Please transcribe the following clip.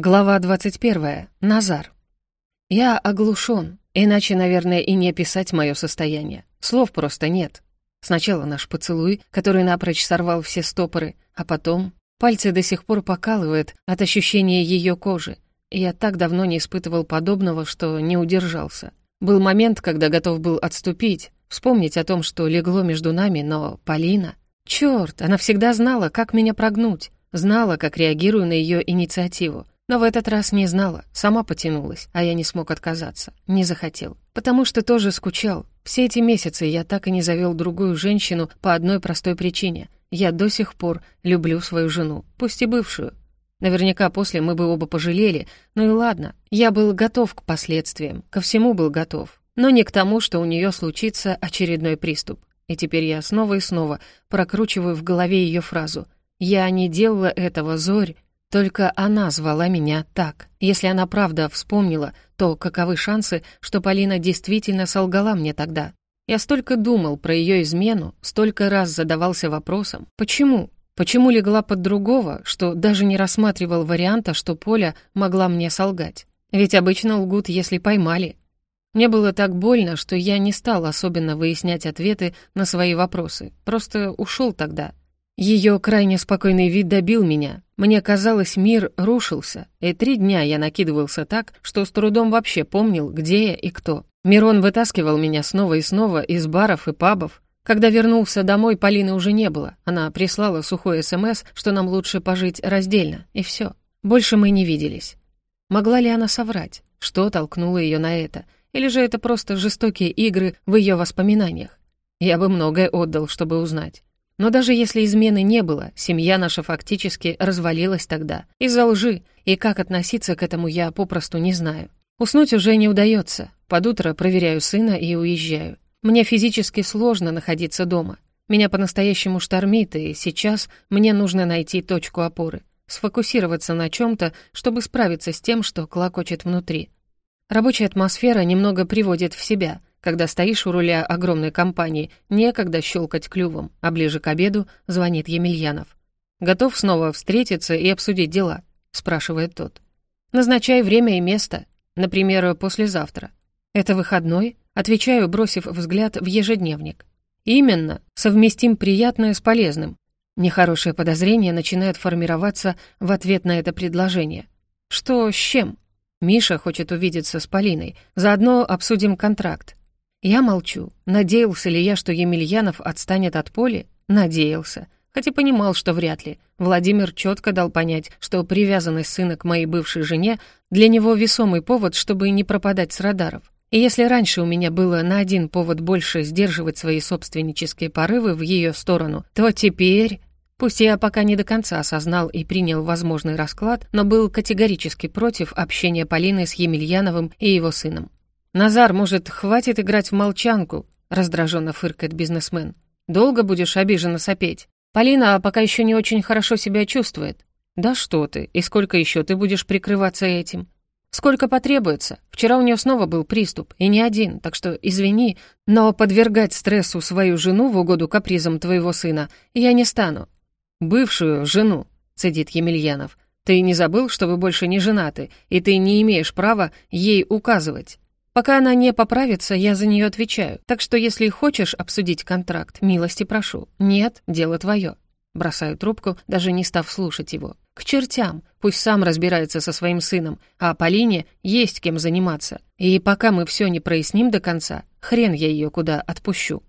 Глава 21. Назар. Я оглушен, иначе, наверное, и не описать мое состояние. Слов просто нет. Сначала наш поцелуй, который напрочь сорвал все стопоры, а потом пальцы до сих пор покалывает от ощущения ее кожи. Я так давно не испытывал подобного, что не удержался. Был момент, когда готов был отступить, вспомнить о том, что легло между нами, но Полина... Чёрт, она всегда знала, как меня прогнуть, знала, как реагирую на ее инициативу. Но в этот раз не знала, сама потянулась, а я не смог отказаться, не захотел. Потому что тоже скучал. Все эти месяцы я так и не завел другую женщину по одной простой причине. Я до сих пор люблю свою жену, пусть и бывшую. Наверняка после мы бы оба пожалели, ну и ладно. Я был готов к последствиям, ко всему был готов. Но не к тому, что у нее случится очередной приступ. И теперь я снова и снова прокручиваю в голове ее фразу «Я не делала этого, Зорь, только она звала меня так. Если она правда вспомнила, то каковы шансы, что Полина действительно солгала мне тогда? Я столько думал про ее измену, столько раз задавался вопросом, почему? Почему легла под другого, что даже не рассматривал варианта, что Поля могла мне солгать? Ведь обычно лгут, если поймали. Мне было так больно, что я не стал особенно выяснять ответы на свои вопросы, просто ушел тогда. Ее крайне спокойный вид добил меня. Мне казалось, мир рушился, и три дня я накидывался так, что с трудом вообще помнил, где я и кто. Мирон вытаскивал меня снова и снова из баров и пабов. Когда вернулся домой, Полины уже не было. Она прислала сухой СМС, что нам лучше пожить раздельно, и все. Больше мы не виделись. Могла ли она соврать? Что толкнуло ее на это? Или же это просто жестокие игры в ее воспоминаниях? Я бы многое отдал, чтобы узнать. Но даже если измены не было, семья наша фактически развалилась тогда. Из-за лжи, и как относиться к этому я попросту не знаю. Уснуть уже не удается. Под утро проверяю сына и уезжаю. Мне физически сложно находиться дома. Меня по-настоящему штормит, и сейчас мне нужно найти точку опоры. Сфокусироваться на чем-то, чтобы справиться с тем, что клокочет внутри. Рабочая атмосфера немного приводит в себя — когда стоишь у руля огромной компании, некогда щелкать клювом, а ближе к обеду звонит Емельянов. «Готов снова встретиться и обсудить дела?» — спрашивает тот. «Назначай время и место. Например, послезавтра». «Это выходной?» — отвечаю, бросив взгляд в ежедневник. «Именно. Совместим приятное с полезным». Нехорошее подозрение начинает формироваться в ответ на это предложение. «Что с чем?» Миша хочет увидеться с Полиной. Заодно обсудим контракт. Я молчу. Надеялся ли я, что Емельянов отстанет от Поли? Надеялся. Хотя понимал, что вряд ли. Владимир четко дал понять, что привязанность сына к моей бывшей жене для него весомый повод, чтобы не пропадать с радаров. И если раньше у меня было на один повод больше сдерживать свои собственнические порывы в ее сторону, то теперь... Пусть я пока не до конца осознал и принял возможный расклад, но был категорически против общения Полины с Емельяновым и его сыном. «Назар, может, хватит играть в молчанку?» — раздраженно фыркает бизнесмен. «Долго будешь обиженно сопеть? Полина пока еще не очень хорошо себя чувствует». «Да что ты, и сколько еще ты будешь прикрываться этим?» «Сколько потребуется? Вчера у нее снова был приступ, и не один, так что извини, но подвергать стрессу свою жену в угоду капризам твоего сына я не стану». «Бывшую жену», — цедит Емельянов. «Ты не забыл, что вы больше не женаты, и ты не имеешь права ей указывать?» Пока она не поправится, я за нее отвечаю. Так что если хочешь обсудить контракт, милости прошу. Нет, дело твое. Бросаю трубку, даже не став слушать его. К чертям, пусть сам разбирается со своим сыном, а Полине есть кем заниматься. И пока мы все не проясним до конца, хрен я ее куда отпущу.